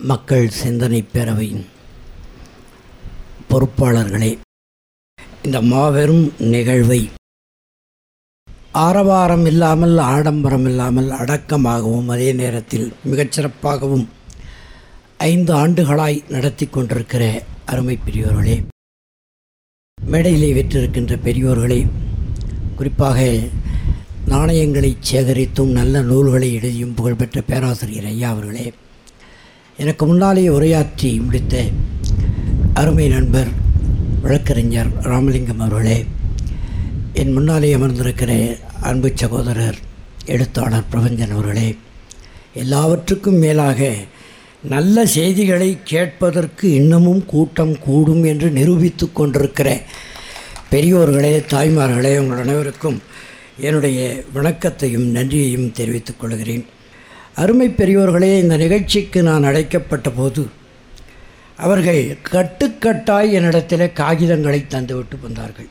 மக்கள் சிந்தனை பேரவையின் பொறுப்பாளர்களே இந்த மாபெரும் நிகழ்வை ஆரவாரம் இல்லாமல் ஆடம்பரம் இல்லாமல் அடக்கமாகவும் அதே நேரத்தில் மிகச்சிறப்பாகவும் ஐந்து ஆண்டுகளாய் நடத்தி கொண்டிருக்கிற அருமை பெரியோர்களே மேடையிலே விற்றிருக்கின்ற பெரியோர்களே குறிப்பாக நாணயங்களை சேகரித்தும் நல்ல நூல்களை எழுதியும் புகழ்பெற்ற பேராசிரியர் ஐயா அவர்களே எனக்கு முன்னாலே உரையாற்றி முடித்த அருமை நண்பர் வழக்கறிஞர் ராமலிங்கம் அவர்களே என் முன்னாலே அமர்ந்திருக்கிற அன்பு சகோதரர் எழுத்தாளர் பிரபஞ்சன் அவர்களே எல்லாவற்றுக்கும் மேலாக நல்ல செய்திகளை கேட்பதற்கு இன்னமும் கூட்டம் கூடும் என்று நிரூபித்து கொண்டிருக்கிற பெரியோர்களே தாய்மார்களே உங்கள் அனைவருக்கும் என்னுடைய வணக்கத்தையும் நன்றியையும் தெரிவித்துக் கொள்கிறேன். அருமை பெரியோர்களே இந்த நிகழ்ச்சிக்கு நான் அழைக்கப்பட்ட போது அவர்கள் கட்டுக்கட்டாய் என்னிடத்தில் காகிதங்களை தந்துவிட்டு வந்தார்கள்.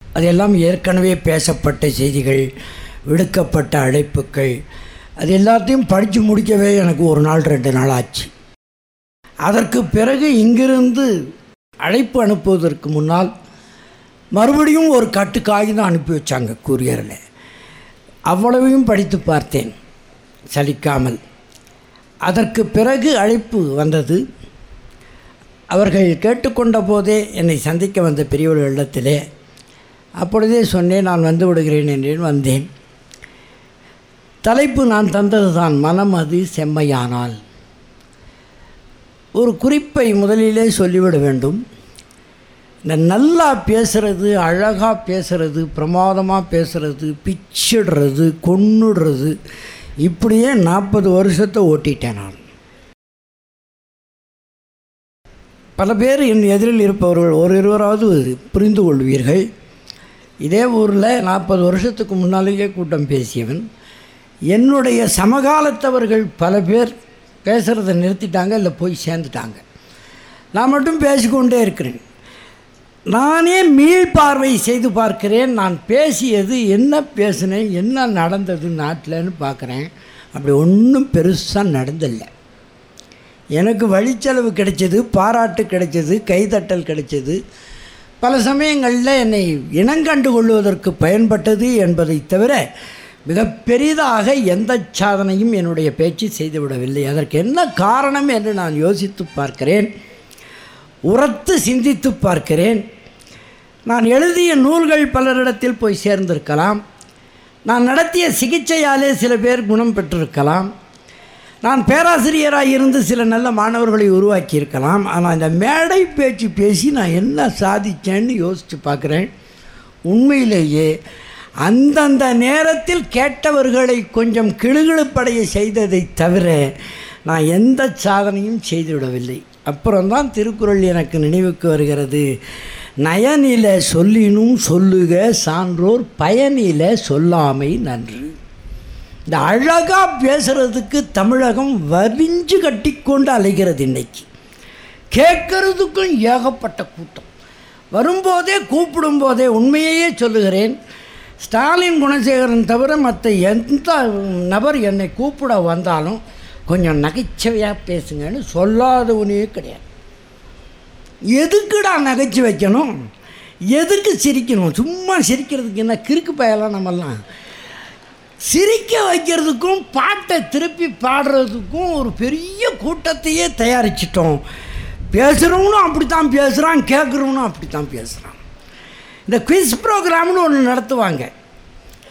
அதெல்லாம் ஏற்கனவே பேசப்பட்ட செய்திகள் விடுக்கப்பட்ட அழைப்புகள் அது எல்லாத்தையும் படித்து முடிக்கவே எனக்கு ஒரு நாள் ரெண்டு நாள் ஆச்சு. அதற்கு பிறகு இங்கிருந்து அழைப்பு அனுப்புவதற்கு முன்னால் மறுபடியும் ஒரு கட்டு காகிதம் அனுப்பி வச்சாங்க கூரியரில். அவ்வளவையும் படித்து பார்த்தேன். சலிக்காமல். அதற்கு பிறகு அழைப்பு வந்தது. அவர்கள் கேட்டுக்கொண்ட போதே என்னை சந்திக்க வந்த பெரியவர்கள் இல்லத்திலே. அப்பொழுதே சொன்னேன் நான் வந்து விடுகிறேன் என்றேன் வந்தேன். தலைப்பு நான் தந்தது தான் மனம் அது செம்மையானால். ஒரு குறிப்பை முதலிலே சொல்லிவிட வேண்டும். இந்த நல்லா பேசுகிறது அழகாக பேசுகிறது பிரமாதமாக பேசுகிறது பிச்சிடுறது கொன்னுடுறது இப்படியே நாற்பது வருஷத்தை ஓட்டிட்டேன் நான். பல பேர் என் எதிரில் இருப்பவர்கள் ஒரு இருவராவது புரிந்து கொள்வீர்கள். இதே ஊரில் நாற்பது வருஷத்துக்கு முன்னாலேயே கூட்டம் பேசியவன் என்னுடைய சமகாலத்தவர்கள் பல பேர் பேசுகிறத நிறுத்திட்டாங்க இல்லை போய் சேர்ந்துட்டாங்க. நான் மட்டும் பேசிக்கொண்டே இருக்கிறேன். நானே மீள்பார்வை செய்து பார்க்கிறேன் நான் பேசியது என்ன பேசினேன் என்ன நடந்தது நாட்டில்னு பார்க்குறேன். அப்படி ஒன்றும் பெருசாக நடந்தில்லை எனக்கு வழிச்செலவு கிடைச்சது பாராட்டு கிடைச்சது கைதட்டல் கிடைச்சது. பல சமயங்களில் என்னை இனங்கண்டு கொள்வதற்கு பயன்பட்டது என்பதை தவிர மிக பெரிதாக எந்த சாதனையும் என்னுடைய பேச்சு செய்துவிடவில்லை அதற்கு என்ன காரணம் என்று நான் யோசித்து பார்க்கிறேன். உரத்து சிந்தித்து பார்க்கிறேன். நான் எழுதிய நூல்கள் பலரிடத்தில் போய் சேர்ந்திருக்கலாம். நான் நடத்திய சிகிச்சையாலே சில பேர் குணம் பெற்றிருக்கலாம். நான் பேராசிரியராக இருந்து சில நல்ல மாணவர்களை உருவாக்கியிருக்கலாம். ஆனால் இந்த மேடை பேச்சு பேசி நான் என்ன சாதித்தேன்னு யோசித்து பார்க்குறேன். உண்மையிலேயே அந்தந்த நேரத்தில் கேட்டவர்களை கொஞ்சம் கிளுகிழுப்படைய செய்ததை தவிர நான் எந்த சாதனையும் செய்துவிடவில்லை. அப்புறம்தான் திருக்குறள் எனக்கு நினைவுக்கு வருகிறது. நயனில சொல்லினும் சொல்லுக சான்றோர் பயனில சொல்லாமை நன்று. இந்த அழகாக பேசுகிறதுக்கு தமிழகம் வரிஞ்சு கட்டிக்கொண்டு அலைகிறது இன்னைக்கு. கேட்கறதுக்கும் ஏகப்பட்ட கூட்டம். வரும்போதே கூப்பிடும்போதே உண்மையையே சொல்லுகிறேன். ஸ்டாலின் குணசேகரன் தவிர மற்ற எந்த நபர் என்னை கூப்பிட வந்தாலும் கொஞ்சம் நகைச்சுவையாக பேசுங்கன்னு சொல்லாதவனே கிடையாது. எதுக்குடா நகைச்சு வைக்கணும்? எதுக்கு சிரிக்கணும்? சும்மா சிரிக்கிறதுக்கு என்ன கிறுக்கு பயலாம் நம்மெல்லாம்? சிரிக்க வைக்கிறதுக்கும் பாட்டை திருப்பி பாடுறதுக்கும் ஒரு பெரிய கூட்டத்தையே தயாரிச்சிட்டோம். பேசுகிறவனும் அப்படி தான் பேசுகிறான் கேட்குறவனும் அப்படி தான் பேசுகிறான் இந்த குவிஸ் ப்ரோக்ராம்னு ஒன்று நடத்துவாங்க.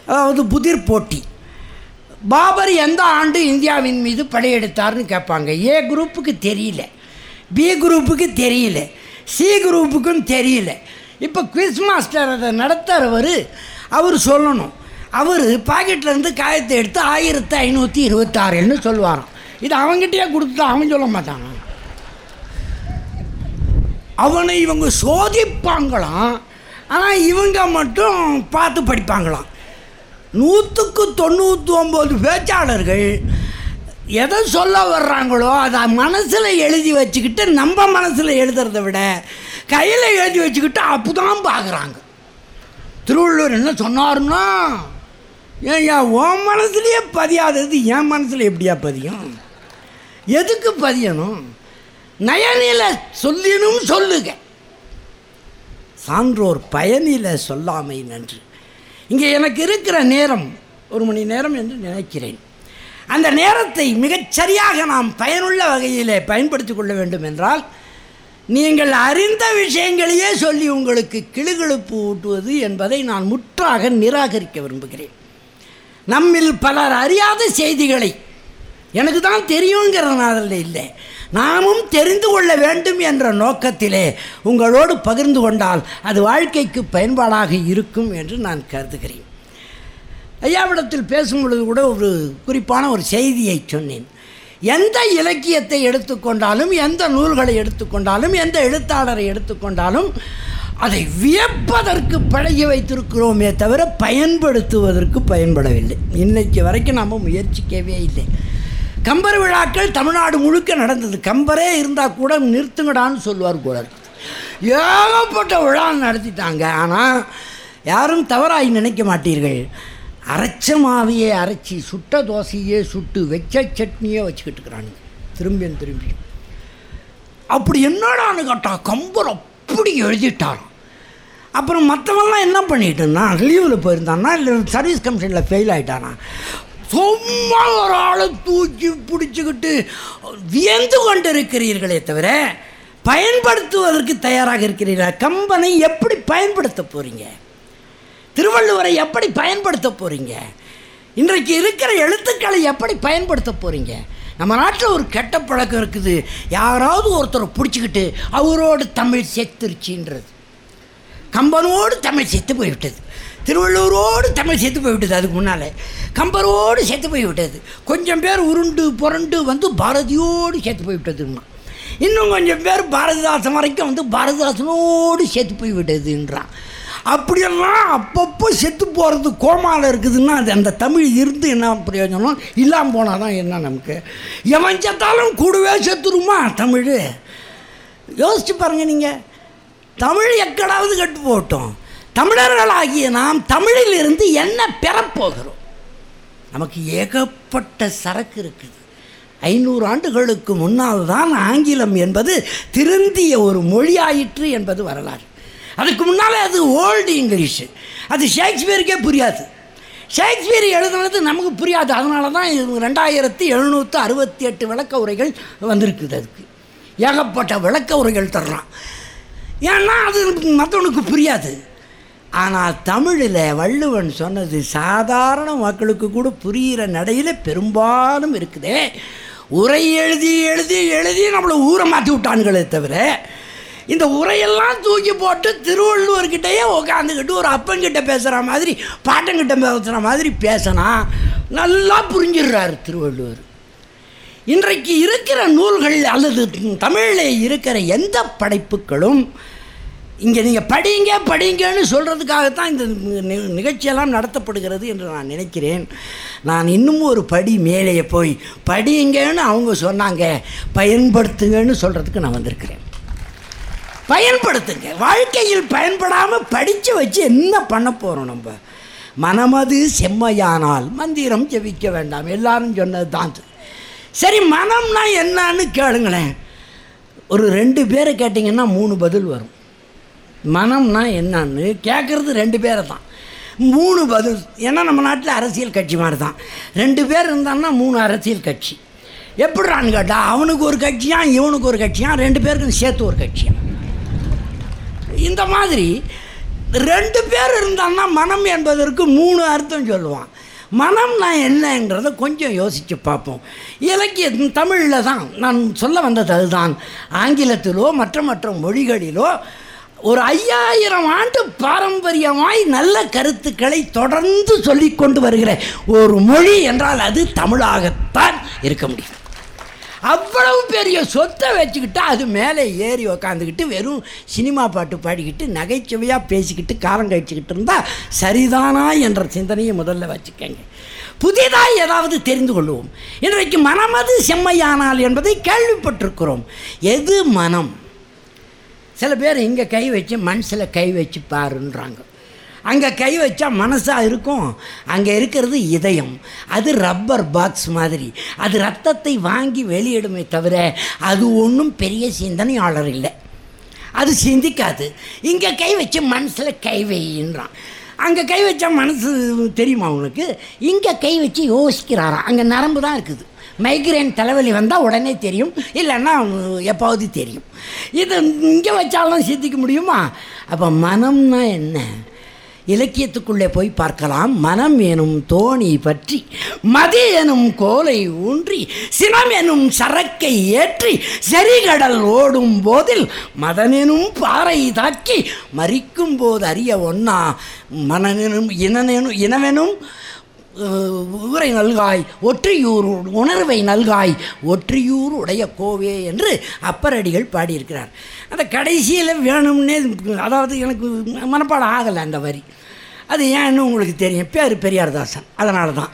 அதாவது புதிர் போட்டி. பாபர் எந்த ஆண்டு இந்தியாவின் மீது படையெடுத்தார்னு கேட்பாங்க. ஏ குரூப்புக்கு தெரியல. பி குரூப்புக்கு தெரியல. சி குரூப்புக்கும் தெரியல. இப்போ குவிஸ் மாஸ்டர் அதை நடத்துகிறவர் அவர் சொல்லணும். அவர் பாக்கெட்லேருந்து காயத்தை எடுத்து ஆயிரத்தி ஐநூற்றி இருபத்தாறுன்னு சொல்லுவாராம். இது அவங்ககிட்டயே கொடுத்து அவன் சொல்ல மாட்டாங்க அவனை இவங்க சோதிப்பாங்களாம். ஆனால் இவங்க மட்டும் பார்த்து படிப்பாங்களாம். நூற்றுக்கு தொண்ணூற்றி ஒம்பது பேச்சாளர்கள் எதை சொல்ல வர்றாங்களோ அதை மனசில் எழுதி வச்சுக்கிட்டு நம்ம மனசில் எழுதுறத விட கையில் எழுதி வச்சுக்கிட்டு அப்போ தான் பார்க்குறாங்க. திருவள்ளுவர் என்ன சொன்னார்னா ஏன் உன் மனசுலேயே பதியாதது என் மனசில் எப்படியா பதியும்? எதுக்கு பதியணும்? நயனில் சொல்லினும் சொல்லுங்க சான்றோர் பயனில் சொல்லாமை நன்று. இங்கே எனக்கு இருக்கிற நேரம் ஒரு மணி நேரம் என்று நினைக்கிறேன். அந்த நேரத்தை மிகச்சரியாக நாம் பயனுள்ள வகையிலே பயன்படுத்தி கொள்ள வேண்டும் என்றால் நீங்கள் அறிந்த விஷயங்களையே சொல்லி உங்களுக்கு கிளுகிழுப்பு ஊட்டுவது என்பதை நான் முற்றாக நிராகரிக்க விரும்புகிறேன். நம்மில் பலர் அறியாத செய்திகளை எனக்கு தான் தெரியுங்கிறதுனால இல்லை நாமும் தெரிந்து கொள்ள வேண்டும் என்ற நோக்கத்திலே உங்களோடு பகிர்ந்து கொண்டால் அது வாழ்க்கைக்கு பயன்பாடாக இருக்கும் என்று நான் கருதுகிறேன். ஐயாவிடத்தில் பேசும் பொழுது கூட ஒரு குறிப்பான ஒரு செய்தியை சொன்னேன். எந்த இலக்கியத்தை எடுத்துக்கொண்டாலும் எந்த நூல்களை எடுத்துக்கொண்டாலும் எந்த எழுத்தாளரை எடுத்துக்கொண்டாலும் அதை வியப்பதற்கு பழகி வைத்திருக்கிறோமே தவிர பயன்படுத்துவதற்கு பயன்படவில்லை. இன்னைக்கு வரைக்கும் நாம் முயற்சிக்கவே இல்லை. கம்பர் விழாக்கள் தமிழ்நாடு முழுக்க நடந்தது. கம்பரே இருந்தால் கூட நிறுத்துங்கடான்னு சொல்லுவார் கூட ஏகப்பட்ட விழா நடத்திட்டாங்க. ஆனால் யாரும் தவறாகி நினைக்க மாட்டீர்கள். அரைச்ச மாவையே அரைச்சி சுட்ட தோசையே சுட்டு வெச்ச சட்னியே வச்சுக்கிட்டு இருக்கிறானுங்க திரும்பியும் திரும்பியும். அப்படி என்னடான்னு கேட்டால் கம்பர் அப்படி எழுதிட்டாராம். அப்புறம் மற்றவன்லாம் என்ன பண்ணிட்டு இருந்தான் லீவில் போயிருந்தான்னா இல்லை சர்வீஸ் கமிஷனில் ஃபெயில் ஆகிட்டானா சும்மா ஒரு ஆளை தூக்கி பிடிச்சிக்கிட்டு வியந்து கொண்டு இருக்கிறீர்களே தவிர பயன்படுத்துவதற்கு தயாராக இருக்கிறீர்கள்? கம்பனை எப்படி பயன்படுத்த போகிறீங்க திருவள்ளுவரை எப்படி பயன்படுத்த போகிறீங்க இன்றைக்கு இருக்கிற எழுத்துக்களை எப்படி பயன்படுத்த போகிறீங்க நம்ம நாட்டில் ஒரு கெட்ட பழக்கம் இருக்குது. யாராவது ஒருத்தரை பிடிச்சிக்கிட்டு அவரோடு தமிழ் செத்துருச்சின்றது. கம்பனோடு தமிழ் செத்து போய்விட்டது. திருவள்ளூரோடு தமிழ் செத்து போய்விட்டது அதுக்கு முன்னால். கம்பரோடு செத்து போய்விட்டது. கொஞ்சம் பேர் உருண்டு புரண்டு வந்து பாரதியோடு செத்து போய்விட்டதுமா இன்னும் கொஞ்சம் பேர் பாரதிதாசன் வரைக்கும் வந்து பாரதிதாசனோடு செத்து போய்விட்டதுன்றான். அப்படியெல்லாம் அப்பப்போ செத்து போகிறது கோமாவில் இருக்குதுன்னா அது அந்த தமிழ் இருந்து என்ன பிரயோஜனம்? இல்லாமல் போனால் தான் என்ன நமக்கு? எவன் செத்தாலும் கூடவே செத்துருமா தமிழ்? யோசிச்சு பாருங்கள் நீங்கள் தமிழ் எக்கடாவது கட்டு போட்டோம் தமிழர்களாகிய நாம் தமிழில் இருந்து என்ன பெறப்போகிறோம்? நமக்கு ஏகப்பட்ட சரக்கு இருக்குது. ஐநூறு ஆண்டுகளுக்கு முன்னால் தான் ஆங்கிலம் என்பது திருந்திய ஒரு மொழியாயிற்று என்பது வரலாறு. அதுக்கு முன்னால் அது ஓல்டு இங்கிலீஷு அது ஷேக்ஸ்பியருக்கே புரியாது. ஷேக்ஸ்பியர் எழுதுனது நமக்கு புரியாது. அதனால தான் இது ரெண்டாயிரத்தி எழுநூற்று அறுபத்தி எட்டு விளக்க உரைகள் வந்திருக்குது அதுக்கு. ஏகப்பட்ட விளக்க உரைகள் தர்றான். ஏன்னா அது மற்றவனுக்கு புரியாது. ஆனால் தமிழில் வள்ளுவன் சொன்னது சாதாரண மக்களுக்கு கூட புரிகிற நடையில் பெரும்பாலும் இருக்குதே. உரை எழுதி எழுதி எழுதி நம்மளை ஊரை மாற்றி விட்டானுங்களே தவிர இந்த உரையெல்லாம் தூக்கி போட்டு திருவள்ளுவர்கிட்டயே உட்காந்துக்கிட்டு ஒரு அப்பங்கிட்ட பேசுகிற மாதிரி பாட்டங்கிட்ட பேசுகிற மாதிரி பேசினா நல்லா புரிஞ்சிடுறாரு திருவள்ளுவர். இன்றைக்கு இருக்கிற நூல்கள் அல்லது தமிழில் இருக்கிற எந்த படைப்புகளும் இங்கே நீங்கள் படிங்க படிங்கன்னு சொல்கிறதுக்காகத்தான் இந்த நிகழ்ச்சியெல்லாம் நடத்தப்படுகிறது என்று நான் நினைக்கிறேன். நான் இன்னும் ஒரு படி மேலேயே போய் படிங்கன்னு அவங்க சொன்னாங்க பயன்படுத்துங்கன்னு சொல்கிறதுக்கு நான் வந்திருக்கிறேன். பயன்படுத்துங்க. வாழ்க்கையில் பயன்படாமல் படித்து வச்சு என்ன பண்ண போகிறோம் நம்ம? மனமது செம்மையானால் மந்திரம் ஜெபிக்க வேண்டாம். எல்லாரும் சொன்னது தான். சரி மனம்னா என்னன்னு கேளுங்களேன். ஒரு ரெண்டு பேரை கேட்டிங்கன்னா மூணு பதில் வரும். மனம்னா என்னன்னு கேட்குறது ரெண்டு பேரை தான். மூணு பதில். ஏன்னா நம்ம நாட்டில் அரசியல் கட்சி மாதிரி தான் ரெண்டு பேர் இருந்தான்னா மூணு அரசியல் கட்சி. எப்படிறான்னு கேட்டால் அவனுக்கு ஒரு கட்சியாக இவனுக்கு ஒரு கட்சியாக ரெண்டு பேருக்கும் சேர்த்து ஒரு கட்சியாக இந்த மாதிரி ரெண்டு பேர் இருந்தான்னா மனம் என்பதற்கு மூணு அர்த்தம் சொல்லுவான். மனம்னா என்னங்கிறத கொஞ்சம் யோசித்து பார்ப்போம். இலக்கிய தமிழில் தான் நான் சொல்ல வந்தது அதுதான். ஆங்கிலத்திலோ மற்ற மற்ற மொழிகளிலோ ஒரு ஐயாயிரம் ஆண்டு பாரம்பரியமாய் நல்ல கருத்துக்களை தொடர்ந்து சொல்லிக்கொண்டு வருகிற ஒரு மொழி என்றால் அது தமிழாகத்தான் இருக்க முடியும். அவ்வளவு பெரிய சொத்தை வச்சுக்கிட்டு அது மேலே ஏறி உக்காந்துக்கிட்டு வெறும் சினிமா பாட்டு பாடிக்கிட்டு நகைச்சுவையாக பேசிக்கிட்டு காலம் கழிச்சுக்கிட்டு இருந்தால் சரிதானா என்ற சிந்தனையை முதல்ல வச்சுக்கங்க. புதிதாக ஏதாவது தெரிந்து கொள்வோம். இன்றைக்கு மனமது செம்மையானால் என்பதை கேள்விப்பட்டிருக்கிறோம். எது மனம்? சில பேர் இங்கே கை வச்சு மனசில் கை வச்சு பாருன்றாங்க. அங்கே கை வச்சா மனசாக இருக்கும். அங்கே இருக்கிறது இதயம். அது ரப்பர் பாக்ஸ் மாதிரி. அது ரத்தத்தை வாங்கி வெளியிடுமே தவிர அது ஒன்றும் பெரிய சிந்தனையாளர் இல்லை. அது சிந்திக்காது. இங்கே கை வச்சு மனசில் கை வைன்றான் அங்கே கை வச்சா மனசு தெரியுமா அவனுக்கு இங்கே கை வச்சு யோசிக்கிறாராம். அங்கே நரம்பு தான் இருக்குது. மைக்ரேன் தலைவலி வந்தால் உடனே தெரியும். இல்லைன்னா எப்பாவது தெரியும். இது இங்கே வச்சாலும் சிந்திக்க முடியுமா? அப்போ மனம்னா என்ன? இலக்கியத்துக்குள்ளே போய் பார்க்கலாம். மனம் எனும் தோணி பற்றி மதி எனும் கோலை ஊன்றி சினம் எனும் சரக்கை ஏற்றி செறிகடல் ஓடும் போதில் மதனெனும் பாறை தாக்கி மறிக்கும் போது அறிய ஒன்னா மனனெனும் இனனெனும் இனவெனும் ஊரை நல்காய் ஒற்றியூர் உணர்வை நல்காய் ஒற்றியூர் உடைய கோவே என்று அப்பரடிகள் பாடியிருக்கிறார். அந்த கடைசியில் வேணும்னே அதாவது எனக்கு மனப்பாடம் ஆகலை அந்த வரி. அது ஏன்னு உங்களுக்கு தெரியும். பேர் பெரியார்தாசன். அதனால தான்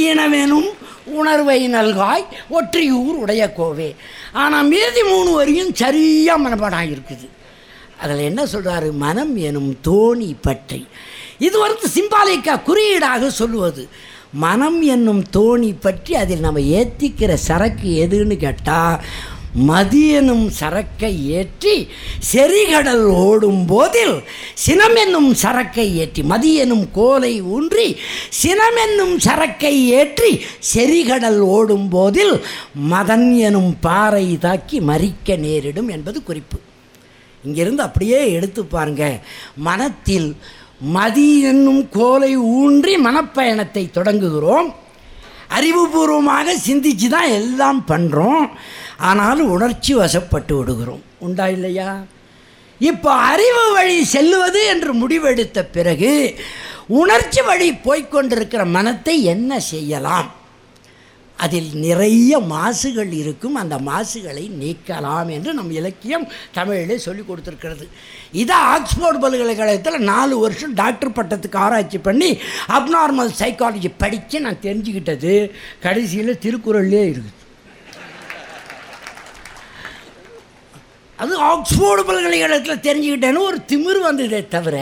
ஈனவேனும் உணர்வை நல்காய் ஒற்றியூர் உடைய கோவே. ஆனால் மீதி மூணு வரையும் சரியாக மனப்பாடம் இருக்குது. அதில் என்ன சொல்கிறாரு மனம் எனும் தோணி பற்றி இது வந்து சிம்பாலிக்கா குறியீடாக சொல்லுவது மனம் என்னும் தோணி பற்றி அதில் நம்ம ஏற்றிக்கிற சரக்கு எதுன்னு கேட்டால் மதியனும் சரக்கை ஏற்றி செறிகடல் ஓடும் போதில் சினமென்னும் சரக்கை ஏற்றி மதியனும் கோலை ஊன்றி சினமென்னும் சரக்கை ஏற்றி செறிகடல் ஓடும் போதில் மதன் எனும் பாறை தாக்கி மறிக்க நேரிடும் என்பது குறிப்பு. இங்கிருந்து அப்படியே எடுத்து பாருங்க. மனத்தில் மதி என்னும் கோலை ஊன்றி மனப்பயணத்தை தொடங்குகிறோம். அறிவுபூர்வமாக சிந்திச்சு தான் எல்லாம் பண்ணுறோம் ஆனாலும் உணர்ச்சி வசப்பட்டு விடுகிறோம். உண்டா இல்லையா? இப்போ அறிவு வழி செல்லுவது என்று முடிவெடுத்த பிறகு உணர்ச்சி வழி போய்க்கொண்டிருக்கிற மனத்தை என்ன செய்யலாம்? அதில் நிறைய மாசுகள் இருக்கும். அந்த மாசுகளை நீக்கலாம் என்று நம் இலக்கியம் தமிழிலே சொல்லி கொடுத்துருக்கிறது. இதை ஆக்ஸ்போர்ட் பல்கலைக்கழகத்தில் நாலு வருஷம் டாக்டர் பட்டத்துக்கு ஆராய்ச்சி பண்ணி அப்நார்மல் சைக்காலஜி படித்து நான் தெரிஞ்சுக்கிட்டது. கடைசியில் திருக்குறள்லேயே இருக்குது. அது ஆக்ஸ்போர்டு பல்கலைக்கழகத்தில் தெரிஞ்சுக்கிட்டேன்னு ஒரு திமிர் வந்ததே தவிர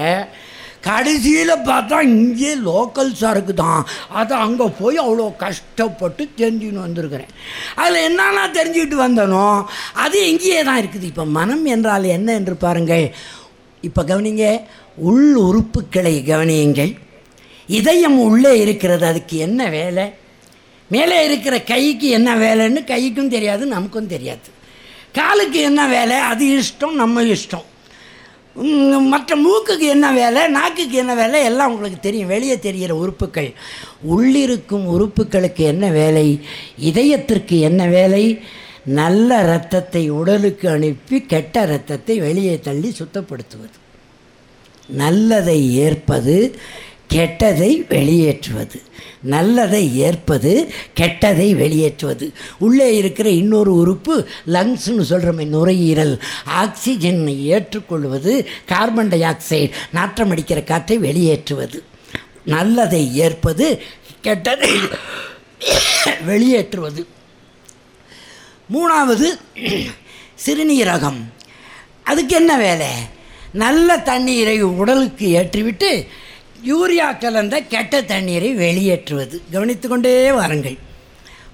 கடைசியில் பார்த்தா இங்கே லோக்கல் சரக்கு தான் அதை அங்கே போய் அவ்வளோ கஷ்டப்பட்டு தெரிஞ்சுன்னு வந்திருக்கிறேன். அதில் என்னென்னா தெரிஞ்சுக்கிட்டு வந்தனோ அது இங்கேயே தான் இருக்குது. இப்போ மனம் என்றால் என்ன என்று பாருங்கள். இப்போ கவனிங்க உள் உறுப்புக்களை கவனியுங்கள். இதயம் உள்ளே இருக்கிறது அதுக்கு என்ன வேலை? மேலே இருக்கிற கைக்கு என்ன வேலைன்னு கைக்கும் தெரியாது நமக்கும் தெரியாது. காலுக்கு என்ன வேலை? அது இஷ்டம் நம்ம இஷ்டம். மற்ற மூக்குக்கு என்ன வேலை? நாக்குக்கு என்ன வேலை? எல்லாம் உங்களுக்கு தெரியும். வெளியே தெரிகிற உறுப்புகள். உள்ளிருக்கும் உறுப்புகளுக்கு என்ன வேலை? இதயத்திற்கு என்ன வேலை? நல்ல இரத்தத்தை உடலுக்கு அனுப்பி கெட்ட இரத்தத்தை வெளியே தள்ளி சுத்தப்படுத்துவது. நல்லதை ஏற்பது கெட்டதை வெளியேற்றுவது. நல்லதை ஏற்பது கெட்டதை வெளியேற்றுவது. உள்ளே இருக்கிற இன்னொரு உறுப்பு லங்ஸ்னு சொல்கிறோமே நுரையீரல். ஆக்சிஜனை ஏற்றுக்கொள்வது கார்பன் டை ஆக்சைடு நாற்றம் அடிக்கிற காற்றை வெளியேற்றுவது. நல்லதை ஏற்பது கெட்டதை வெளியேற்றுவது. மூணாவது சிறுநீரகம். அதுக்கு என்ன வேலை? நல்ல தண்ணீரை உடலுக்கு ஏற்றிவிட்டு யூரியா கலந்த கெட்ட தண்ணீரை வெளியேற்றுவது. கவனித்து கொண்டே வாருங்கள்.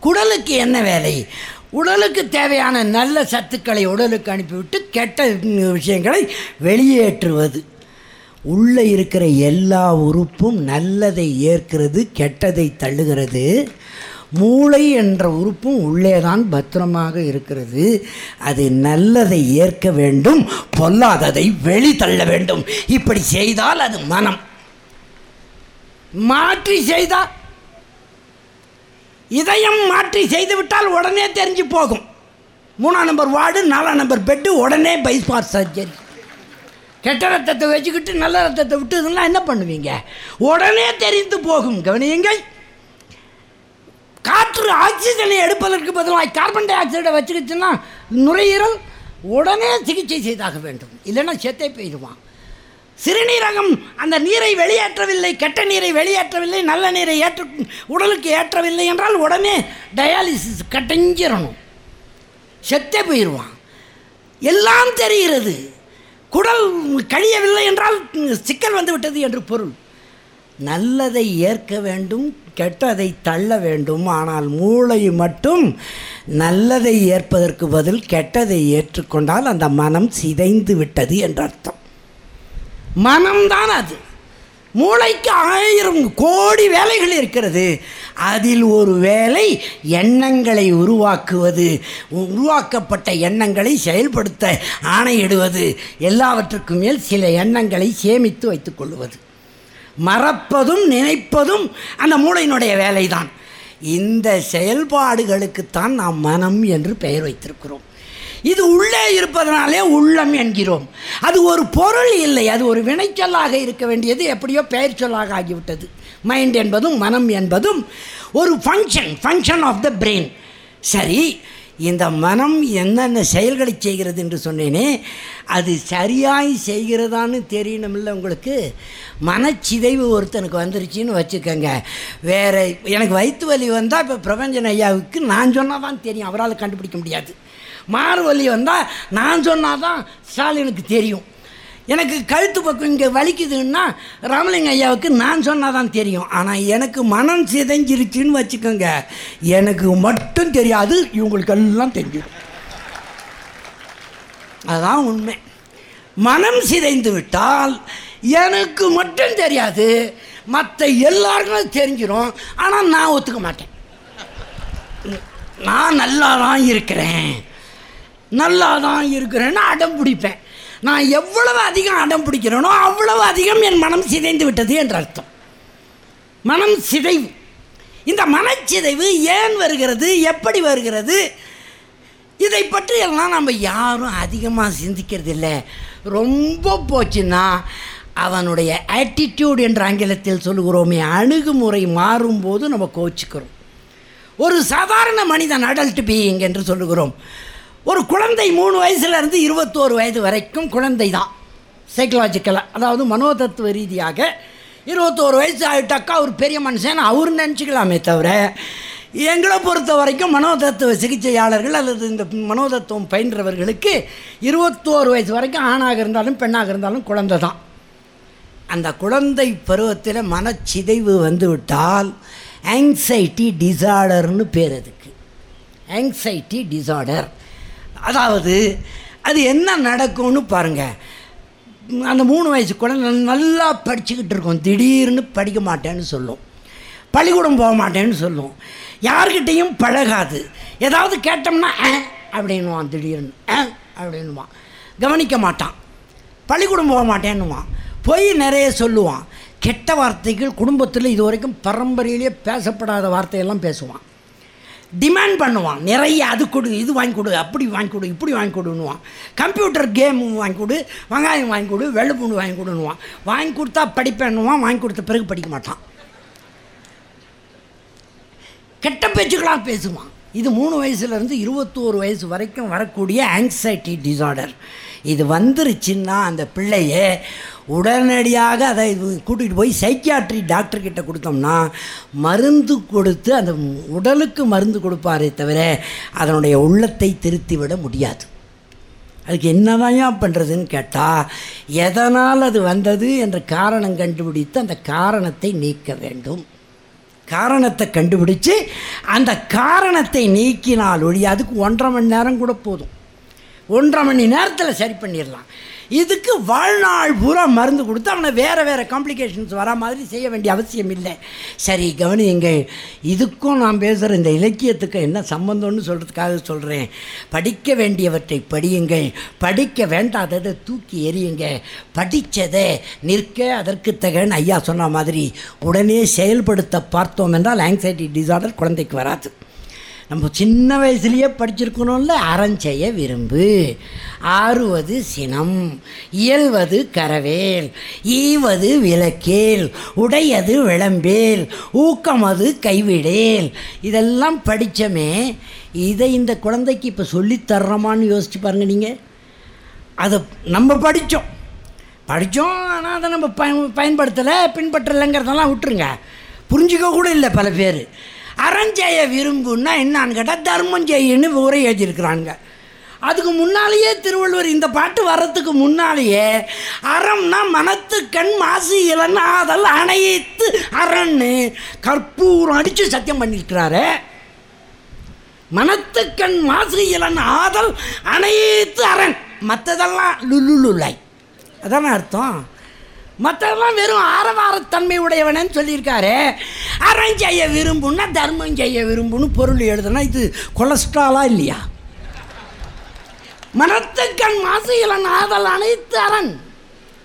குடலுக்கு என்ன வேலை? உடலுக்கு தேவையான நல்ல சத்துக்களை உடலுக்கு அனுப்பிவிட்டு கெட்ட விஷயங்களை வெளியேற்றுவது. உள்ளே இருக்கிற எல்லா உறுப்பும் நல்லதை ஏற்கிறது கெட்டதை தள்ளுகிறது. மூளை என்ற உறுப்பும் உள்ளே தான் பத்திரமாக இருக்கிறது. அது நல்லதை ஏற்க வேண்டும் பொல்லாததை வெளி தள்ள வேண்டும். இப்படி செய்தால் அது மனம். மாற்றி செய்தால் இதயம் மாற்றி செய்துவிட்டால் உடனே தெரிஞ்சு போகும். மூணாம் நம்பர் வார்டு நாலாம் நம்பர் பெட்டு உடனே பைபாஸ் சர்ஜரி கெட்ட ரத்தத்தை வச்சுக்கிட்டு நல்ல ரத்தத்தை விட்டு இதெல்லாம் என்ன பண்ணுவீங்க? உடனே தெரிந்து போகும். கவனியுங்கள். காற்று ஆக்சிஜனை எடுப்பதற்கு பதிலாக கார்பன் டை ஆக்சைடை வச்சுக்கிச்சுன்னா நுரையீரல் உடனே சிகிச்சை செய்தாக வேண்டும். இல்லைன்னா செத்தே போயிடுவான். சிறுநீரகம் அந்த நீரை வெளியேற்றவில்லை கெட்ட நீரை வெளியேற்றவில்லை நல்ல நீரை ஏற்ற உடலுக்கு ஏற்றவில்லை என்றால் உடனே டயாலிசிஸ் கட்டஞ்சிடணும் செத்தே போயிடுவான் எல்லாம் தெரிகிறது. குடல் கழியவில்லை என்றால் சிக்கல் வந்துவிட்டது என்று பொருள். நல்லதை ஏற்க வேண்டும் கெட்டதை தள்ள வேண்டும். ஆனால் மூளை மட்டும் நல்லதை ஏற்பதற்கு பதில் கெட்டதை ஏற்றுக்கொண்டால் அந்த மனம் சிதைந்து விட்டது என்று அர்த்தம். மனம்தான் அது. மூளைக்கு ஆயிரம் கோடி வேலைகள் இருக்கிறது. அதில் ஒரு வேலை எண்ணங்களை உருவாக்குவது. உருவாக்கப்பட்ட எண்ணங்களை செயல்படுத்த ஆணையிடுவது. எல்லாவற்றுக்கும் மேல் சில எண்ணங்களை சேமித்து வைத்துக் கொள்வது. மறப்பதும் நினைப்பதும் அந்த மூளையினுடைய வேலைதான். இந்த செயல்பாடுகளுக்குத்தான் நாம் மனம் என்று பெயர் வைத்திருக்கிறோம். இது உள்ளே இருப்பதனாலே உள்ளம் என்கிறோம். அது ஒரு பொருள் இல்லை அது ஒரு வினைச்சொல்லாக இருக்க வேண்டியது எப்படியோ பெயர் சொல்லாக ஆகிவிட்டது. மைண்ட் என்பதும் மனம் என்பதும் ஒரு function function of the brain சரி இந்த மனம் என்னென்ன செயல்களை செய்கிறது என்று சொன்னேனே அது சரியாய் செய்கிறதான்னு தெரியணும்ல உங்களுக்கு? மனச்சிதைவு ஒருத்தனுக்கு வந்துருச்சுன்னு வச்சுக்கோங்க. வேறு எனக்கு வயிற்று வலி வந்தால் இப்போ பிரபஞ்சன் ஐயாவுக்கு நான் சொன்னால் தான் தெரியும் அவரால் கண்டுபிடிக்க முடியாது. மாறு வந்தால் நான் சொன்னால் தான் ஸ்டாலினுக்கு தெரியும். எனக்கு கழுத்து பக்கம் இங்கே வலிக்குதுன்னா ராமலிங்க ஐயாவுக்கு நான் சொன்னால் தான் தெரியும். ஆனால் எனக்கு மனம் சிதைஞ்சிருச்சுன்னு வச்சுக்கோங்க. எனக்கு மட்டும் தெரியாது இவங்களுக்கு எல்லாம் தெரிஞ்சிடும் அதுதான் உண்மை. மனம் சிதைந்து விட்டால் எனக்கு மட்டும் தெரியாது மற்ற எல்லாருக்கும் தெரிஞ்சிடும் ஆனால் நான் ஒத்துக்க மாட்டேன். நான் நல்லா தான் இருக்கிறேன். நல்லா தான் இருக்கிறேன்னு அடம் பிடிப்பேன். நான் எவ்வளவு அதிகம் அடம் பிடிக்கிறேனோ அவ்வளவு அதிகம் என் மனம் சிதைந்து விட்டது என்ற அர்த்தம். மனம் சிதைவு. இந்த மனச்சிதைவு ஏன் வருகிறது? எப்படி வருகிறது? இதை பற்றி எல்லாம் நம்ம யாரும் அதிகமாக சிந்திக்கிறது இல்லை ரொம்ப போச்சுன்னா அவனுடைய ஆட்டிடியூட் என்ற ஆங்கிலத்தில் சொல்லுகிறோமே அணுகுமுறை மாறும்போது நம்ம கோச்சிக்கிறோம். ஒரு சாதாரண மனிதன் அடல்ட் பீயிங் என்று சொல்லுகிறோம். ஒரு குழந்தை மூணு வயசுலேருந்து இருபத்தோரு வயது வரைக்கும் குழந்தை தான் சைக்கலாஜிக்கலாக அதாவது மனோதத்துவ ரீதியாக இருபத்தோரு வயசு ஆகிட்டாக்கா அவர் பெரிய மனுஷன் அவர் நினச்சிக்கலாமே தவிர எங்களை பொறுத்த வரைக்கும் மனோதத்துவ சிகிச்சையாளர்கள் அல்லது இந்த மனோதத்துவம் பயின்றவர்களுக்கு இருபத்தோரு வயசு வரைக்கும் ஆணாக இருந்தாலும் பெண்ணாக இருந்தாலும் குழந்தை தான் அந்த குழந்தை பருவத்தில் மனச்சிதைவு வந்துவிட்டால் ஆங்ஸைட்டி டிசார்டர்னு பேர் அதுக்கு. ஆங்ஸைட்டி டிசார்டர் அதாவது அது என்ன நடக்கும்னு பாருங்கள் அந்த மூணு வயசு குழந்தை நல்லா படிச்சுக்கிட்டு இருக்கோம். திடீர்னு படிக்க மாட்டேன்னு சொல்லும். பள்ளிக்கூடம் போக மாட்டேன்னு சொல்லும். யார்கிட்டையும் பழகாது. ஏதாவது கேட்டோம்னா ஆ அப்படின்னுவான் திடீர்னு. ஆ அப்படின்னுவான். கவனிக்க மாட்டான். பள்ளிக்கூடம் போக மாட்டேன்னுவான். போய் நிறைய சொல்லுவான். கெட்ட வார்த்தைகள் குடும்பத்தில் இது வரைக்கும் பரம்பரையிலேயே பேசப்படாத வார்த்தையெல்லாம் பேசுவான். டிமாண்ட் பண்ணுவான். நிறைய அது கொடு இது வாங்கி கொடு அப்படி வாங்கி கொடு இப்படி வாங்கி கொடுன்னுவான். கம்ப்யூட்டர் கேம் வாங்கி கொடு வெங்காயம் வாங்கி கொடு வெள்ளை பூண்டு வாங்கி கொடுன்னுவான். வாங்கி கொடுத்தா படிப்பேன்னுவான் வாங்கி கொடுத்த பிறகு படிக்க மாட்டான். கெட்ட பேச்சுக்களாக பேசுவான். இது மூணு வயசுலேருந்து இருபத்தோரு வயசு வரைக்கும் வரக்கூடிய ஆங்ஸைட்டி டிசார்டர் இது வந்துருச்சுன்னா அந்த பிள்ளையே உடனடியாக அதை கூட்டிகிட்டு போய் சைக்கியாட்ரி டாக்டர்கிட்ட கொடுத்தோம்னா மருந்து கொடுத்து அந்த உடலுக்கு மருந்து கொடுப்பாரே தவிர அதனுடைய உள்ளத்தை திருத்திவிட முடியாது. அதுக்கு என்னதான் பண்ணுறதுன்னு கேட்டால் எதனால் அது வந்தது என்ற காரணம் கண்டுபிடித்து அந்த காரணத்தை நீக்க வேண்டும். காரணத்தை கண்டுபிடிச்சு அந்த காரணத்தை நீக்கினால் ஒழி அதுக்கு ஒன்றரை மணி நேரம் கூட போதும். ஒன்றரை மணி நேரத்தில் சரி பண்ணிடலாம். இதுக்கு வாழ்நாள் பூரா மருந்து கொடுத்து அவனை வேறு வேறு காம்ப்ளிகேஷன்ஸ் வரா மாதிரி செய்ய வேண்டிய அவசியம் இல்லை. சரி கவனியுங்கள். இதுக்கும் நான் பேசுகிற இந்த இலக்கியத்துக்கு என்ன சம்பந்தம்னு சொல்கிறதுக்காக சொல்கிறேன் படிக்க வேண்டியவற்றை படியுங்கள். படிக்க வேண்டாததை தூக்கி எறியுங்க படித்ததை நிற்க அதற்கு தகன்னு ஐயா சொன்ன மாதிரி உடனே செயல்படுத்த பார்த்தோம் என்றால் ஆங்ஸைட்டி டிசார்டர் குழந்தைக்கு வராது. நம்ம சின்ன வயசுலேயே படிச்சிருக்கணும்ல அறஞ்செய்ய விரும்பு. ஆறுவது சினம் இயல்வது கரவேல் ஈவது விளக்கேல் உடையது விளம்பேல் ஊக்கமது கைவிடேல். இதெல்லாம் படித்தமே இதை இந்த குழந்தைக்கு இப்போ சொல்லித்தர்றோமான்னு யோசிச்சு பாருங்க நீங்கள் அதை நம்ம படித்தோம் படித்தோம் ஆனால் அதை நம்ம பயன் பயன்படுத்தலை பின்பற்றலைங்கிறதெல்லாம் விட்டுருங்க. புரிஞ்சிக்க கூட இல்லை பல பேர். அறஞ்செய்ய விரும்புன்னா என்னான்னு கேட்டால் தர்மம் செய்யன்னு உரை எழுதியிருக்கிறானுங்க அதுக்கு முன்னாலேயே திருவள்ளுவர் இந்த பாட்டு வர்றதுக்கு முன்னாலேயே அறம்னா மனத்து கண் மாசு இளநாதல் அணைத்து அறன்னு கற்பூரம் அடித்து சத்தியம் பண்ணியிருக்கிறாரு மனத்துக்கண் மாசு இளன் ஆதல் அனைத்து அரண் மற்றதெல்லாம் லுல்லுலுலை அதானே அர்த்தம்? மற்றதெல்லாம் வெறும் ஆரவாரத்தன்மை உடையவனன்னு சொல்லியிருக்காரு. அறம் செய்ய விரும்புன்னா தர்மம் செய்ய விரும்புன்னு பொருள் எழுதுனா இது கொலஸ்ட்ராலா இல்லையா? மனத்துக்கண் மாசு இளன் ஆதல் அனைத்து அரண்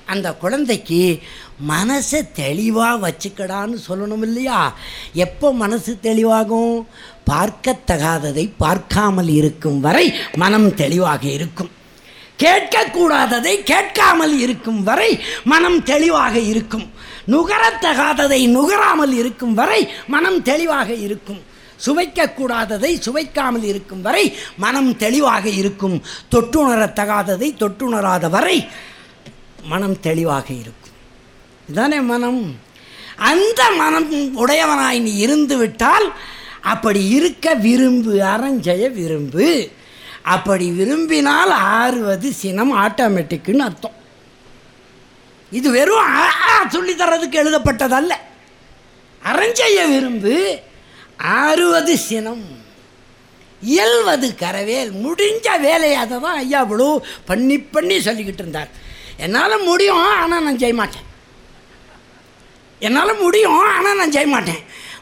அந்த குழந்தைக்கு மனசை தெளிவாக வச்சுக்கடான்னு சொல்லணும் இல்லையா? எப்போ மனசு தெளிவாகும்? பார்க்கத்தகாததை பார்க்காமல் இருக்கும் வரை மனம் தெளிவாக இருக்கும். கேட்கக்கூடாததை கேட்காமல் இருக்கும் வரை மனம் தெளிவாக இருக்கும். நுகரத்தகாததை நுகராமல் இருக்கும் வரை மனம் தெளிவாக இருக்கும். சுவைக்கக்கூடாததை சுவைக்காமல் இருக்கும் வரை மனம் தெளிவாக இருக்கும். தொட்டுணரத்தகாததை தொட்டுணராத வரை மனம் தெளிவாக இருக்கும். இதுதானே மனம். அந்த மனம் உடையவனாய் நீ இருந்து விட்டால் அப்படி இருக்க விரும்பு அறஞ்செய விரும்பு. அப்படி விரும்பினால் ஆறுவது சினம் ஆட்டோமேட்டிக்குன்னு அர்த்தம். இது வெறும் ஆ சொல்லி தர்றதுக்கு எழுதப்பட்டதல்ல. அறஞ்செய்ய விரும்பு ஆறுவது சினம். இயல்வது கரவேல் முடிஞ்ச வேலையை அதை தான் ஐயா இவ்வளோ பண்ணி பண்ணி சொல்லிக்கிட்டு இருந்தார். என்னால் முடியும் ஆனால் நான் செய்ய மாட்டேன். என்னால் முடியும் ஆனால் நான் செய்ய மாட்டேன்.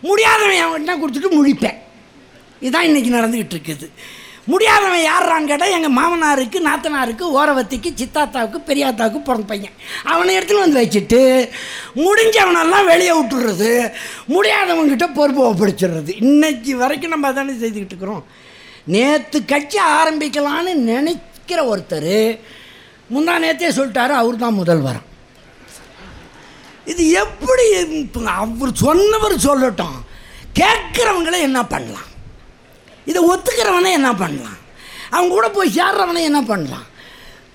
முடியாதவன் என்கிட்ட கொடுத்துட்டு முழிப்பேன். இதுதான் இன்றைக்கி நடந்துக்கிட்டு இருக்குது. முடியாதவன் யாரான்னு கேட்டால் எங்கள் மாமனாருக்கு நாத்தனாருக்கு ஓரவத்திக்கு சித்தாத்தாவுக்கு பெரியாத்தாவுக்கு பிறந்த பையன். அவனை எடுத்துன்னு வந்து வச்சுட்டு முடிஞ்சவனெல்லாம் வெளியே விட்டுடுறது முடியாதவங்கிட்ட பொறுப்பு ஒப்படைச்சிடுறது. இன்னைக்கு வரைக்கும் நம்ம அதானே செய்துக்கிட்டு இருக்கிறோம். நேற்று கட்சி ஆரம்பிக்கலான்னு நினைக்கிற ஒருத்தர் முந்தா நேற்றே சொல்லிட்டாரு அவர் தான் முதல்வர். இது எப்படி அவர் சொன்னவர் சொல்லட்டும். கேட்குறவங்கள என்ன பண்ணலாம்? இதை ஒத்துக்கிறவனே என்ன பண்ணலாம்? அவங்க கூட போய் சேர்றவனே என்ன பண்ணலாம்?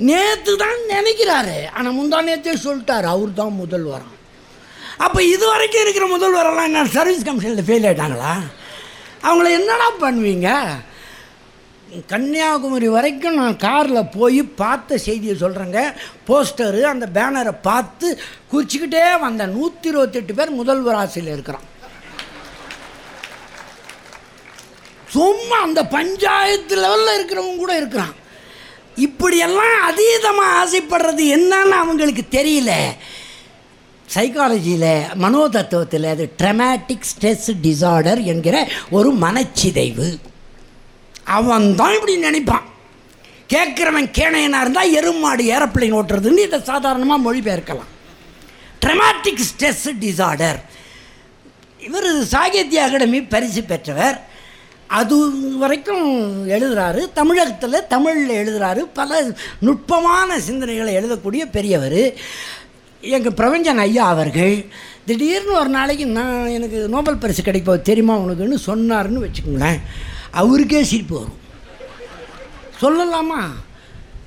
நேற்று தான் நினைக்கிறாரு. ஆனால் முந்தா நேற்றே சொல்லிட்டாரு. அவர் தான் முதல்வரம் அப்போ இது வரைக்கும் இருக்கிற முதல்வரெல்லாம் என்ன சர்வீஸ் கமிஷனில் ஃபெயில் ஆயிட்டாங்களா? அவங்கள என்னடா பண்ணுவீங்க? கன்னியாகுமரி வரைக்கும் நான் காரில் போய் பார்த்த செய்தியை சொல்கிறேங்க போஸ்டரு அந்த பேனரை பார்த்து குறிச்சிக்கிட்டே வந்தேன். நூற்றி இருபத்தெட்டு பேர் முதல்வர் ஆசையில் இருக்கிறான். சும்மா அந்த பஞ்சாயத்து லெவலில் இருக்கிறவங்க கூட இருக்கிறான். இப்படியெல்லாம் அதீதமாக ஆசைப்படுறது என்னன்னு அவங்களுக்கு தெரியல. சைக்காலஜியில் மனோதத்துவத்தில் அது ட்ரமாட்டிக் ஸ்ட்ரெஸ் டிசார்டர் என்கிற ஒரு மனச்சிதைவு. அவன் தான் இப்படி நினைப்பான். கேட்குறவன் கேணையனாக இருந்தால் எருமாடு ஏரோப்ளைன் ஓட்டுறதுன்னு இதை சாதாரணமாக மொழிபெயர்க்கலாம் ட்ரமாட்டிக் ஸ்ட்ரெஸ் டிசார்டர் இவர் சாகித்ய அகாடமி பரிசு பெற்றவர் அது வரைக்கும் எழுதுகிறாரு தமிழகத்தில் தமிழில் எழுதுகிறாரு பல நுட்பமான சிந்தனைகளை எழுதக்கூடிய பெரியவர். எங்கள் பிரபஞ்சன் ஐயா அவர்கள். திடீர்னு ஒரு நாளைக்கு நான் எனக்கு நோபல் பரிசு கிடைப்போம் தெரியுமா உனக்குன்னு சொன்னார்னு வச்சுக்கோங்களேன். அவருக்கே சிரிப்பு வரும். சொல்லலாமா?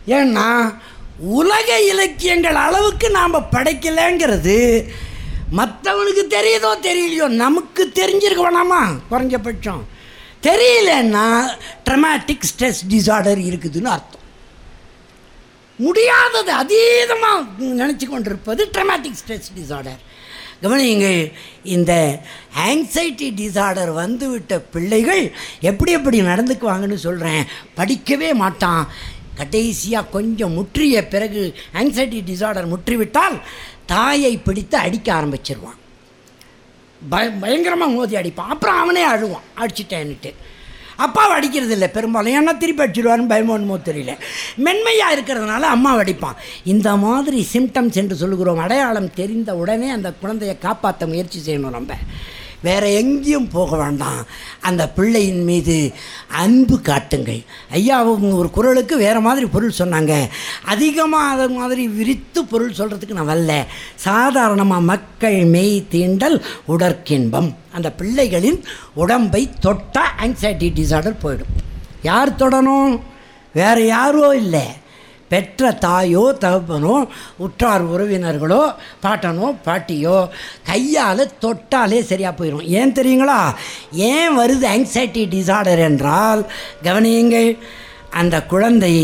ஏன்னா உலக இலக்கியங்கள் அளவுக்கு நாம் படைக்கலைங்கிறது மற்றவனுக்கு தெரியுதோ தெரியலையோ நமக்கு தெரிஞ்சிருக்க வேணாமா? குறைஞ்சபட்சம். தெரியலன்னா ட்ரமாட்டிக் ஸ்ட்ரெஸ் டிசார்டர் இருக்குதுன்னு அர்த்தம். முடியாதது அதீதமாக நினச்சி கொண்டிருப்பது ட்ரமாட்டிக் ஸ்ட்ரெஸ் டிசார்டர் கவனியுங்கள் இந்த ஆங்ஸைட்டி டிசார்டர் வந்துவிட்ட பிள்ளைகள் எப்படி எப்படி நடந்துக்குவாங்கன்னு சொல்கிறேன் படிக்கவே மாட்டான். கடைசியாக கொஞ்சம் முற்றிய பிறகு ஆங்ஸைட்டி டிசார்டர் முற்றிவிட்டால் தாயை பிடித்து அடிக்க ஆரம்பிச்சிருவான். பய பயங்கரமாக மோதி அடிப்பான். அப்புறம் அவனே அழுவான். அடிச்சிட்டேன்னுட்டு. அப்பாவை அடிக்கிறது இல்லை பெரும்பாலும். ஏன்னா திருப்பி அடிச்சிடுவான்னு பயமோன்மோ தெரியல. மென்மையாக இருக்கிறதுனால அம்மாவை அடிப்பான். இந்த மாதிரி சிம்டம்ஸ் என்று சொல்லுகிறோம். அடையாளம் தெரிந்த உடனே அந்த குழந்தையை காப்பாற்ற முயற்சி செய்யணும் நம்ம. வேறு எங்கேயும் போக வேண்டாம். அந்த பிள்ளையின் மீது அன்பு காட்டுங்கள். ஐயா அவங்க ஒரு குரலுக்கு வேறு மாதிரி பொருள் சொன்னாங்க. அதிகமாக அதை மாதிரி விரித்து பொருள் சொல்கிறதுக்கு நான் வரல. சாதாரணமாக மக்கள் மெய் தீண்டல் உடற்கின்பம். அந்த பிள்ளைகளின் உடம்பை தொட்டால் ஆங்ஸைட்டி டிசார்டர் போயிடும். யார் தொடணும்? வேறு யாரோ இல்லை. பெற்ற தாயோ தகப்பனோ உற்றார் உறவினர்களோ பாட்டனோ பாட்டியோ கையால் தொட்டாலே சரியாக போயிடும் ஏன் தெரியுங்களா? ஏன் வருது ஆங்ஸைட்டி டிசார்டர் என்றால் கவனியுங்கள் அந்த குழந்தை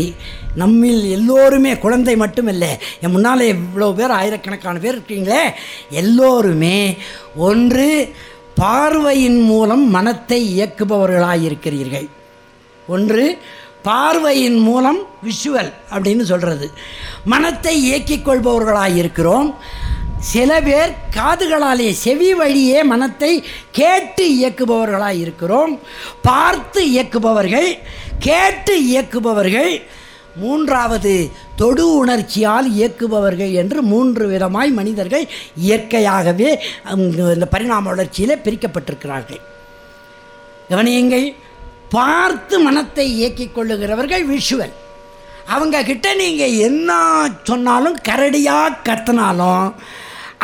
நம்மில் எல்லோருமே குழந்தை மட்டுமில்லை என் முன்னால் இவ்வளோ பேர் ஆயிரக்கணக்கான பேர் இருக்கீங்களே எல்லோருமே ஒன்று பார்வையின் மூலம் மனத்தை இயக்குபவர்களாக இருக்கிறீர்கள் ஒன்று பார்வையின் மூலம் விஷுவல் அப்படின்னு சொல்கிறது மனத்தை இயக்கிக் கொள்பவர்களாக இருக்கிறோம். சில பேர் காதுகளாலே செவி வழியே மனத்தை கேட்டு இயக்குபவர்களாக இருக்கிறோம். பார்த்து இயக்குபவர்கள் கேட்டு இயக்குபவர்கள் மூன்றாவது தொடு உணர்ச்சியால் இயக்குபவர்கள் என்று மூன்று விதமாய் மனிதர்கள் இயற்கையாகவே இந்த பரிணாம வளர்ச்சியில் பிரிக்கப்பட்டிருக்கிறார்கள். கவனியுங்கள் பார்த்து மனத்தை இயக்கிக் கொள்ளுகிறவர்கள் விஷுவல் அவங்க கிட்ட நீங்கள் என்ன சொன்னாலும் கரடியாக கத்தினாலும்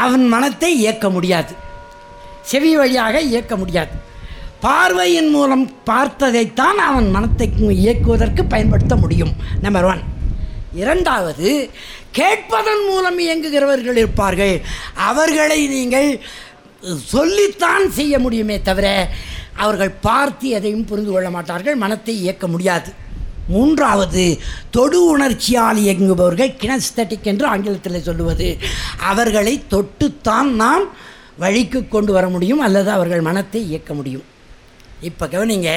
அவன் மனத்தை இயக்க முடியாது. செவி வழியாக இயக்க முடியாது. பார்வையின் மூலம் பார்த்ததைத்தான் அவன் மனத்தை இயக்குவதற்கு பயன்படுத்த முடியும். நம்பர் ஒன் இரண்டாவது கேட்பதன் மூலம் இயங்குகிறவர்கள் இருப்பார்கள். அவர்களை நீங்கள் சொல்லித்தான் செய்ய முடியுமே தவிர அவர்கள் பார்த்து எதையும் புரிந்து கொள்ள மாட்டார்கள் மனத்தை இயக்க முடியாது. மூன்றாவது தொடு உணர்ச்சியால் இயங்குபவர்கள் கினஸ்தட்டிக் என்று ஆங்கிலத்தில் சொல்லுவது. அவர்களை தொட்டுத்தான் நாம் வழிக்கு கொண்டு வர முடியும் அல்லது அவர்கள் மனத்தை இயக்க முடியும். இப்போ கவனிங்க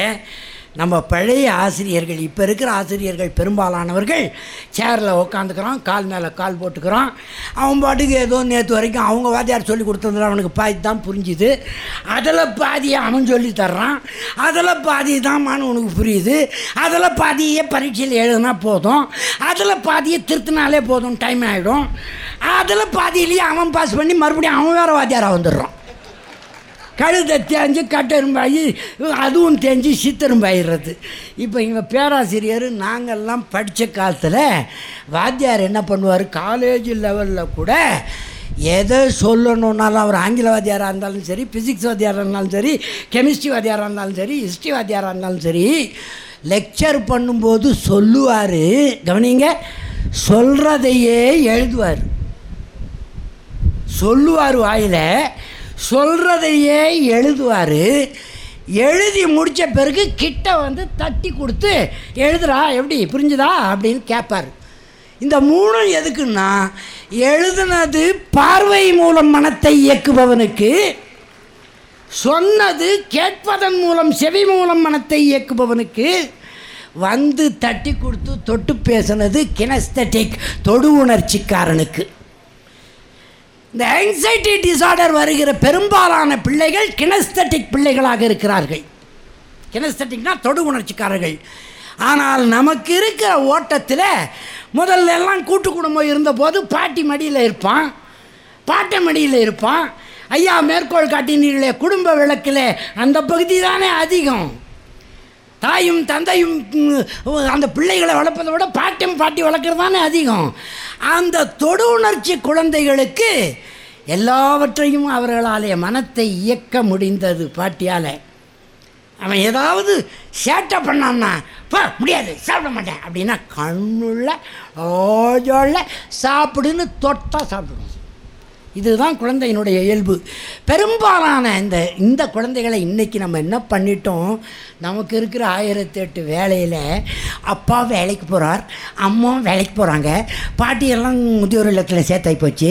நம்ம பழைய ஆசிரியர்கள் இப்போ இருக்கிற ஆசிரியர்கள் பெரும்பாலானவர்கள் சேரில் உட்காந்துக்கிறான் கால் மேலே கால் போட்டுக்கிறான். அவன் பாட்டுக்கு ஏதோ நேற்று வரைக்கும் அவங்க வாத்தியார் சொல்லி கொடுத்ததுல அவனுக்கு பாதி தான் புரிஞ்சுது. அதில் பாதியை அவன் சொல்லி தர்றான். அதில் பாதி தான் உனக்கு புரியுது. அதில் பாதியே பரீட்சையில் எழுதுனா போதும். அதில் பாதியை திருத்தினாலே போதும் டைம் ஆகிடும் அதில் பாதியிலேயே அவன் பாஸ் பண்ணி மறுபடியும் அவன் வேறு வாத்தியாராக வந்துடுறான். கழுதை தேஞ்சு கட்டெரும்பாயி அதுவும் தேஞ்சு சித்தெரும்பாயிடுறது இப்போ இவங்க பேராசிரியர் நாங்கள்லாம் படித்த காலத்தில் வாத்தியார் என்ன பண்ணுவார் காலேஜ் லெவலில் கூட எதை சொல்லணுன்னாலும் அவர் ஆங்கில வாத்தியாராக இருந்தாலும் சரி ஃபிசிக்ஸ் வாத்தியாராக இருந்தாலும் சரி கெமிஸ்ட்ரி வாத்தியாராக இருந்தாலும் சரி ஹிஸ்ட்ரி வாத்தியாராக இருந்தாலும் சரி லெக்சர் பண்ணும்போது சொல்லுவார். கவனிங்க சொல்கிறதையே எழுதுவார். சொல்லுவார் வாயில் சொல்கிறதையே எழுதுவார். எழுதி முடித்த பிறகு கிட்ட வந்து தட்டி கொடுத்து எழுதுறா எப்படி புரிஞ்சுதா? அப்படின்னு கேட்பார் இந்த மூணும் எதுக்குன்னா எழுதுனது பார்வை மூலம் மனத்தை இயக்குபவனுக்கு சொன்னது கேட்பதன் மூலம் செவி மூலம் மனத்தை இயக்குபவனுக்கு வந்து தட்டி கொடுத்து தொட்டு பேசுனது கினஸ்தட்டிக் தொடு உணர்ச்சிக்காரனுக்கு. இந்த ஆங்ஸைட்டி டிசார்டர் வருகிற பெரும்பாலான பிள்ளைகள் கினஸ்தட்டிக் பிள்ளைகளாக இருக்கிறார்கள். கினஸ்தட்டிக்னா தொடு உணர்ச்சிக்காரர்கள். ஆனால் நமக்கு இருக்கிற ஓட்டத்தில் முதல்ல எல்லாம் கூட்டு குடும்பம் இருந்தபோது பாட்டி மடியில் இருப்பான். பாட்டை மடியில் இருப்பான். ஐயா மேற்கோள் காட்டினீர்களே குடும்ப விளக்கில். அந்த பகுதி தானே அதிகம். தாயும் தந்தையும் அந்த பிள்ளைகளை வளர்ப்பதை விட பாட்டியும் பாட்டி வளர்க்குறது தானே அதிகம். அந்த தொடு உணர்ச்சி குழந்தைகளுக்கு எல்லாவற்றையும் அவர்களாலே மனத்தை இயக்க முடிந்தது பாட்டியால். அவன் ஏதாவது சேட்டை பண்ணான்னா போ முடியாது சாப்பிட மாட்டேன். அப்படின்னா கண்ணுள்ள ஓஜோல்ல சாப்பிடுன்னு தொட்டால் சாப்பிடுவோம் இதுதான் குழந்தையினுடைய இயல்பு. பெரும்பாலான இந்த இந்த குழந்தைகளை இன்றைக்கி நம்ம என்ன பண்ணிட்டோம்? நமக்கு இருக்கிற ஆயிரத்தி எட்டு வேலையில் அப்பா வேலைக்கு போகிறார் அம்மா வேலைக்கு போகிறாங்க பாட்டியெல்லாம் முதியோர் இல்லத்தில் சேர்த்தாய் போச்சு.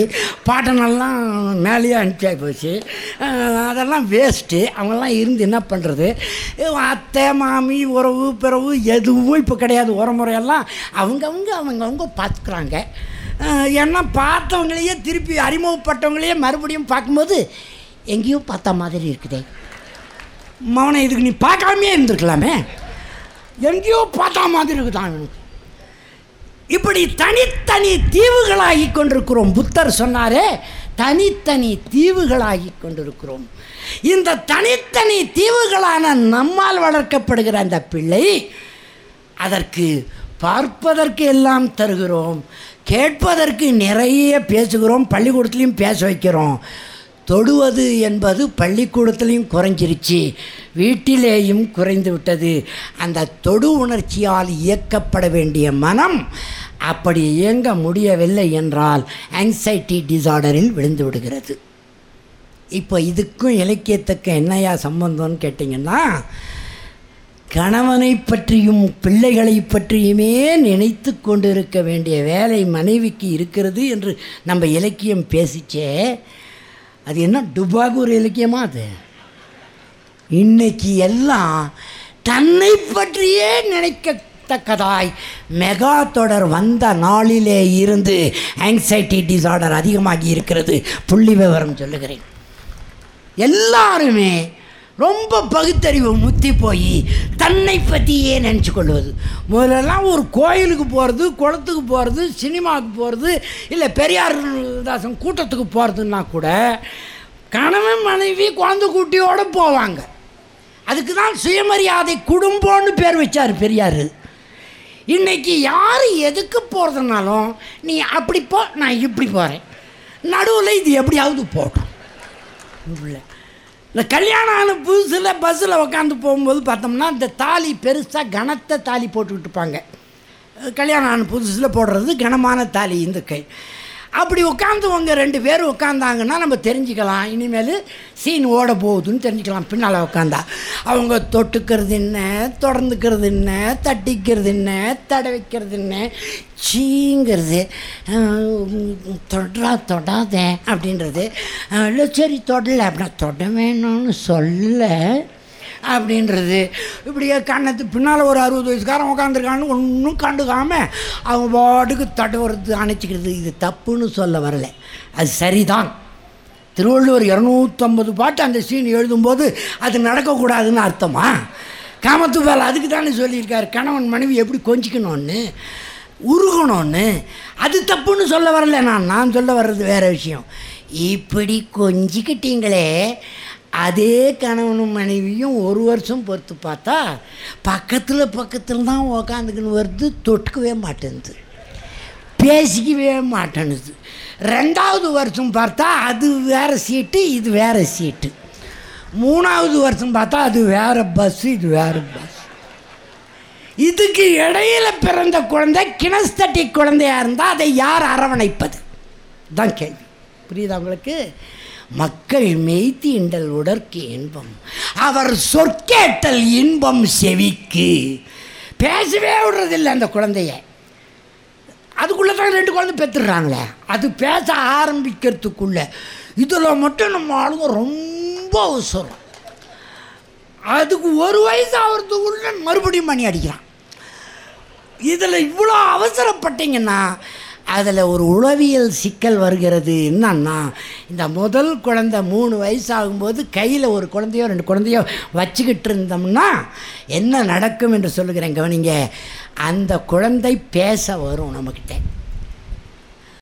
பாட்டனெல்லாம் மேலேயே அனுப்பிச்சாய் போச்சு. அதெல்லாம் வேஸ்ட்டு அவங்கெல்லாம் இருந்து என்ன பண்ணுறது அத்தை மாமி உறவு பிறவு எதுவும் இப்போ கிடையாது. உரமுறையெல்லாம் அவங்கவுங்க அவங்கவுங்க பார்த்துக்குறாங்க ஏன்னா பார்த்தவங்களையே திருப்பி அறிமுகப்பட்டவங்களையே மறுபடியும் பார்க்கும்போது எங்கேயோ பார்த்த மாதிரி இருக்குதே. மவனை இதுக்கு நீ பார்க்காமே இருந்திருக்கலாமே. எங்கேயோ பார்த்தா மாதிரி இருக்குதான் இப்படி தனித்தனி தீவுகளாகி கொண்டிருக்கிறோம். புத்தர் சொன்னாரே தனித்தனி தீவுகளாகி கொண்டிருக்கிறோம். இந்த தனித்தனி தீவுகளான நம்மால் வளர்க்கப்படுகிற அந்த பிள்ளை அதற்கு பார்ப்பதற்கு எல்லாம் தருகிறோம். கேட்பதற்கு நிறைய பேசுகிறோம் பள்ளிக்கூடத்துலேயும் பேச வைக்கிறோம். தொடுவது என்பது பள்ளிக்கூடத்துலேயும் குறைஞ்சிருச்சு. வீட்டிலேயும் குறைந்து விட்டது. அந்த தொடு உணர்ச்சியால் இயக்கப்பட வேண்டிய மனம் அப்படி இயங்க முடியவில்லை என்றால் ஆங்ஸைட்டி டிசார்டரில் விழுந்து விடுகிறது. இப்போ இதுக்கும் இலக்கியத்துக்கும் என்னையா சம்பந்தம்னு கேட்டிங்கன்னா கணவனை பற்றியும் பிள்ளைகளை பற்றியுமே நினைத்து கொண்டிருக்க வேண்டிய வேலை மனைவிக்கு இருக்கிறது என்று நம்ம இலக்கியம் பேசிச்சே. அது என்ன டுபாகூர் இலக்கியமா அது? இன்னைக்கு எல்லாம் தன்னை பற்றியே நினைக்கத்தக்கதாய் மெகா தொடர் வந்த நாளிலே இருந்து ஆங்ஸைட்டி டிசார்டர் அதிகமாகி இருக்கிறது. புள்ளி விவரம் சொல்லுகிறேன். எல்லாருமே ரொம்ப பகுத்தறிவு முத்தி போய் தன்னை பற்றியே நினச்சி கொள்வது. முதலெல்லாம் ஒரு கோயிலுக்கு போகிறது குளத்துக்கு போகிறது சினிமாவுக்கு போகிறது இல்லை பெரியார் தாசன் கூட்டத்துக்கு போகிறதுன்னா கூட கணவன் மனைவி குழந்தை குட்டியோடு போவாங்க. அதுக்கு தான் சுயமரியாதை குடும்பம்னு பேர் வச்சார் பெரியார். இன்றைக்கி யார் எதுக்கு போகிறதுனாலும் நீ அப்படி போ நான் இப்படி போகிறேன் நடுவில் இது எப்படியாவது போட்டோம். உள்ள. இந்த கல்யாணம் ஆன புதுசில் பஸ்ஸில் உட்காந்து போகும்போது பார்த்தோம்னா இந்த தாலி பெருசாக கனத்தை தாலி போட்டுக்கிட்டு இருப்பாங்க. கல்யாணம் ஆன புதுசில் போடுறது கனமான தாலி இந்த கை. அப்படி உட்காந்துவங்க ரெண்டு பேர் உட்காந்தாங்கன்னா நம்ம தெரிஞ்சுக்கலாம். இனிமேல் சீன் ஓட போகுதுன்னு தெரிஞ்சுக்கலாம். பின்னால் உட்காந்தா அவங்க தொட்டுக்கிறது என்ன தொடர்ந்துக்கிறது என்ன தட்டிக்கிறது என்ன தடை வைக்கிறது என்ன சீங்கிறது தொடரா தொடாத அப்படின்றது. இல்லை சரி தொடலை. அப்படின்னா தொட வேணும்னு சொல்ல அப்படின்றது. இப்படியே கண்ணத்து பின்னால் ஒரு அறுபது வயசுக்காரன் உட்காந்துருக்கான்னு ஒன்றும் கண்டுக்காமல் அவங்க பாட்டுக்கு தடவுறது அணைச்சிக்கிறது. இது தப்புன்னு சொல்ல வரல. அது சரிதான். திருவள்ளுவர் இரநூத்தம்பது பாட்டு அந்த சீன் எழுதும்போது அது நடக்கக்கூடாதுன்னு அர்த்தமா? காமத்து வேலை அதுக்கு தானே சொல்லியிருக்காரு. கணவன் மனைவி எப்படி கொஞ்சிக்கணும்னு உருகணும்னு. அது தப்புன்னு சொல்ல வரல நான். நான் சொல்ல வர்றது வேறு விஷயம். இப்படி கொஞ்சிக்கிட்டீங்களே அதே கணவனும் மனைவியும் ஒரு வருஷம் பொறுத்து பார்த்தா பக்கத்தில் பக்கத்தில் தான் உக்காந்துக்கின்னு வருது தொட்டுக்கவே மாட்டேங்குது பேசிக்கவே மாட்டேனுது ரெண்டாவது வருஷம் பார்த்தா அது வேறு சீட்டு இது வேறு சீட்டு மூணாவது வருஷம் பார்த்தா அது வேறு பஸ்ஸு இது வேறு பஸ் இதுக்கு இடையில பிறந்த குழந்தை கிணஸ்தட்டி குழந்தையாக இருந்தால் அதை யார் அரவணைப்பது? தான் கேள்வி. புரியுதா உங்களுக்கு? மக்கள் மெய்த்தீண்டல் உடற்கு இன்பம். அவர் சொற்கேட்டல் இன்பம் செவிக்கு. பேசவே விடுறதில்லை அந்த குழந்தைய. அதுக்குள்ளே தான் ரெண்டு குழந்தை பெற்றுடுறாங்களே அது பேச ஆரம்பிக்கிறதுக்குள்ளே இதில் மட்டும் நம்ம ஆளுங்க ரொம்ப அவசரம் அதுக்கு ஒரு வயசு ஆகிறதுக்குள்ள மறுபடியும் மணி அடிக்கிறான். இதில் இவ்வளோ அவசரப்பட்டீங்கன்னா அதில் ஒரு உளவியல் சிக்கல் வருகிறது. என்னன்னா இந்த முதல் குழந்தை மூணு வயசு ஆகும்போது கையில் ஒரு குழந்தையோ ரெண்டு குழந்தையோ வச்சுக்கிட்டு இருந்தோம்னா என்ன நடக்கும் என்று சொல்லுகிறேன் கவனிங்க. அந்த குழந்தை பேச வரும் நம்மக்கிட்ட